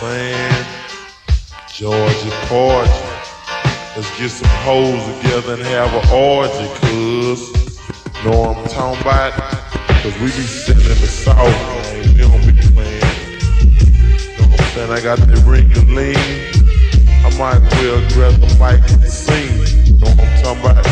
saying? Georgia Porgy. Let's get some hoes together and have an orgy, cuz. Know what I'm talking about? Cause we be sitting in the south, man. We don't be playing. Know what I'm saying? I got that ring and lean. I might as well grab the mic and sing. Know what I'm talking about?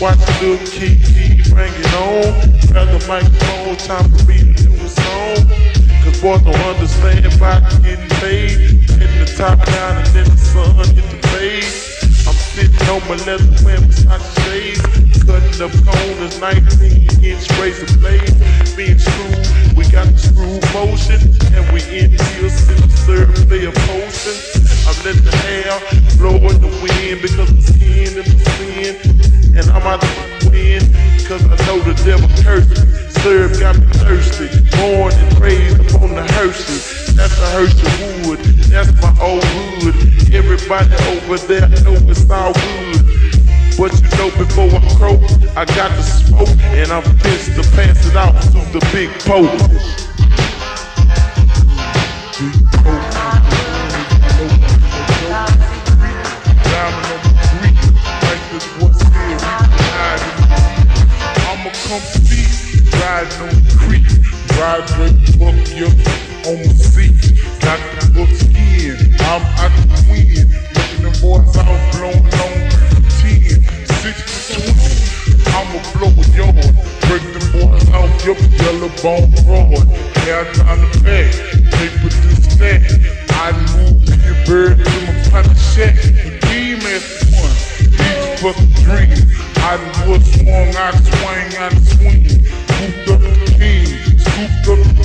Watch the little keep, keep bringing on. Grab the microphone, time for me to do a song. Cause boys don't understand about getting paid. Hitting the top down and then the sun hit the face. I'm sitting on my leather wearing Versace shades. Cutting up corners, 19 inch razor blades. Being screwed, we got the screw motion. And we in here serve play a potion. I'm letting the hair blow in the wind because the skin the sin. And I'm out to win because I know the devil cursed me. Serve got me thirsty. Born and raised the Hershey. That's the Hershey wood. That's my old hood. Everybody over there know it's all good. But you know before I croak, I got the smoke and I'm pissed to pass it out to the big pope.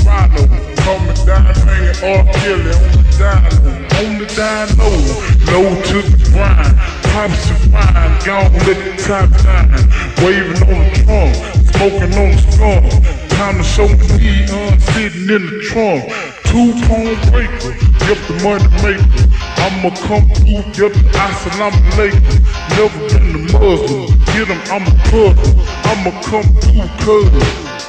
The rhino. Coming down, hanging R. Kelly on the dyno. On the dyno, low to the grind. Pops and wine, gone let the top shine. Waving on the trunk, smoking on the skunk. Time to show the neon sitting in the trunk. Two phone breaker, yep the money maker. I'ma come through, yep the assalamu alaikum. Never been a Muslim, get him, I'm a puzzle. I'ma come through, cuz.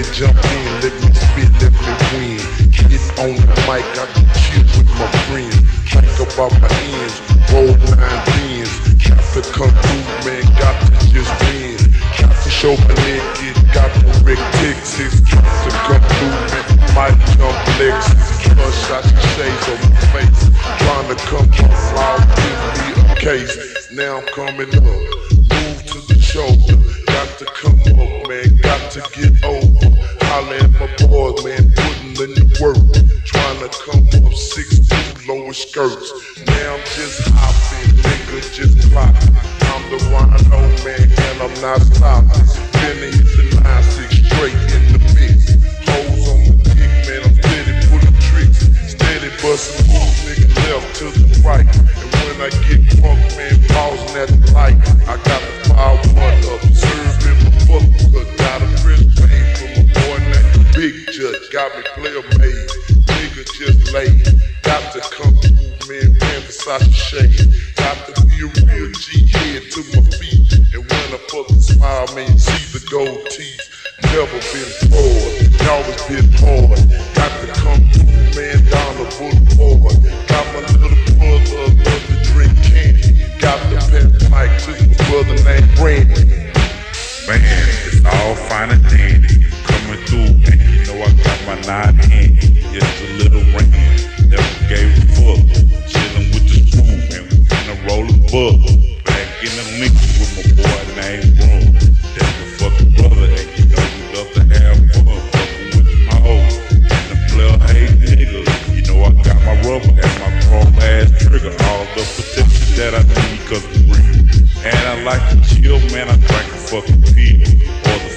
Me jump in, let me spit, let me win. Get on the mic, I can chill with my friends. Think about my ends, roll nine pins. Got to come through, man, got to just win. Got to show my naked, got to wreck Texas. Got to come through, man, might jump Lexus. Plus shot the shades on my face. Trying to come off loud, give me a case. Now I'm coming up, move to the shoulder. Got to come up, man, got to get over. Holla at my boys, man, putting in the work. Trying to come up six two lower skirts. Now I'm just hopping, nigga, just clocking. I'm the rhino, man, and I'm not stopping. Finna hit the nine six straight in the mix. Hoes on the dick, man, I'm steady pulling tricks. Steady busting moves, nigga, left to the right. And when I get drunk, man, pausing at the light. I Me player made, nigga just laid. Got to come through, man, man, Versace shade. Got to be a real G head to my feet. And when I fucking smile, man, see the gold teeth. Never been forward, always been hard. Got to come through, man, down the boulevard. Trigger. All the protection that I need, cause I'm real. And I like to chill, man. I drink a fucking pill or the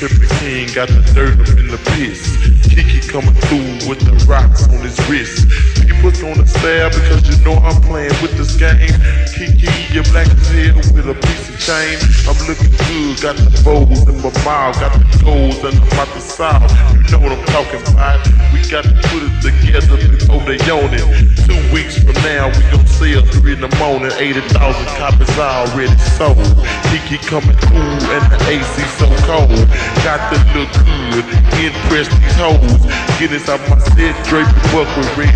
tripping king, got the dirt up in the piss. Kiki coming through with the rocks on his wrist. People gonna stare because you know I'm playing with this game. Kiki, you black as hell with a piece of chain. I'm looking good, got the bows in my mouth, got the goals and I'm out the south. You know what I'm talking about. We got to put it together before they own it. Two weeks from now, we gon' sell three in the morning. 80,000 copies already sold. Kiki coming through and the AC so cold. Got to look good, impress these hoes. Get inside my set, drape it up with red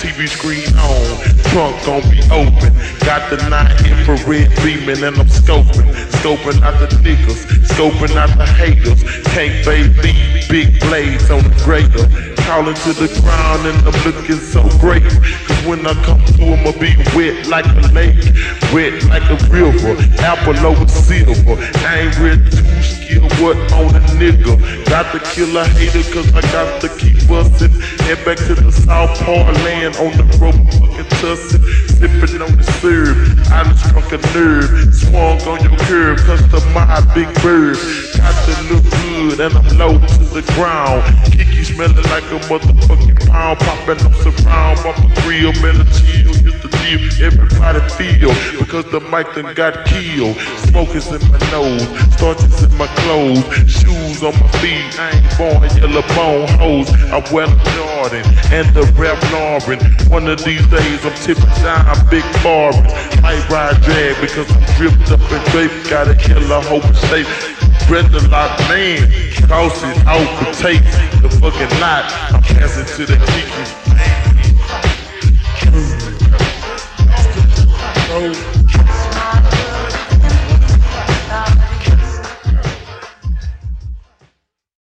TV screen on, trunk gon' be open. Got the night infrared beaming and I'm scoping. Scoping out the niggas, scoping out the haters. Can't baby, big blades on the grader. Calling to the ground and I'm looking so great. Cause when I come through, I'ma be wet like a lake, wet like a river. Apple over silver. I ain't ready to skill what on a nigga. Got to kill a hater cause I got to keep bustin'. Head back to the South Park land on the road, fucking tussin'. Sippin' on the syrup, I done struck a nerve. Swung on your curve, cause the my big bird. Got to look good and I'm low to the ground. Kiki smelling like a motherfucking pound. Poppin' up surround, bump a grill, man, a chill. Just the deal everybody feel. Because the mic done got killed. Smoke is in my nose, starches in my clothes, shoes on my feet. I ain't born yellow bone hoes. I wear the Jordan and the Ralph Lauren. One of these days I'm tipping down big foreign. I ride drag because I'm dripped up and draped. Gotta kill a hope safe. Brenda lot man, cross it out the tape. The fucking lot, I'm to the Kiki.